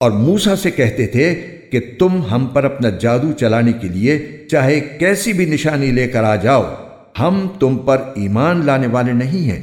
اور موسا سے کہتے تھے کہ تم ہم پر اپنا جادو چلانے کے لیے چاہے کیسی بھی نشانی لے کر آ جاؤ، ہم تم پر ایمان لانے والے نہیں ہیں۔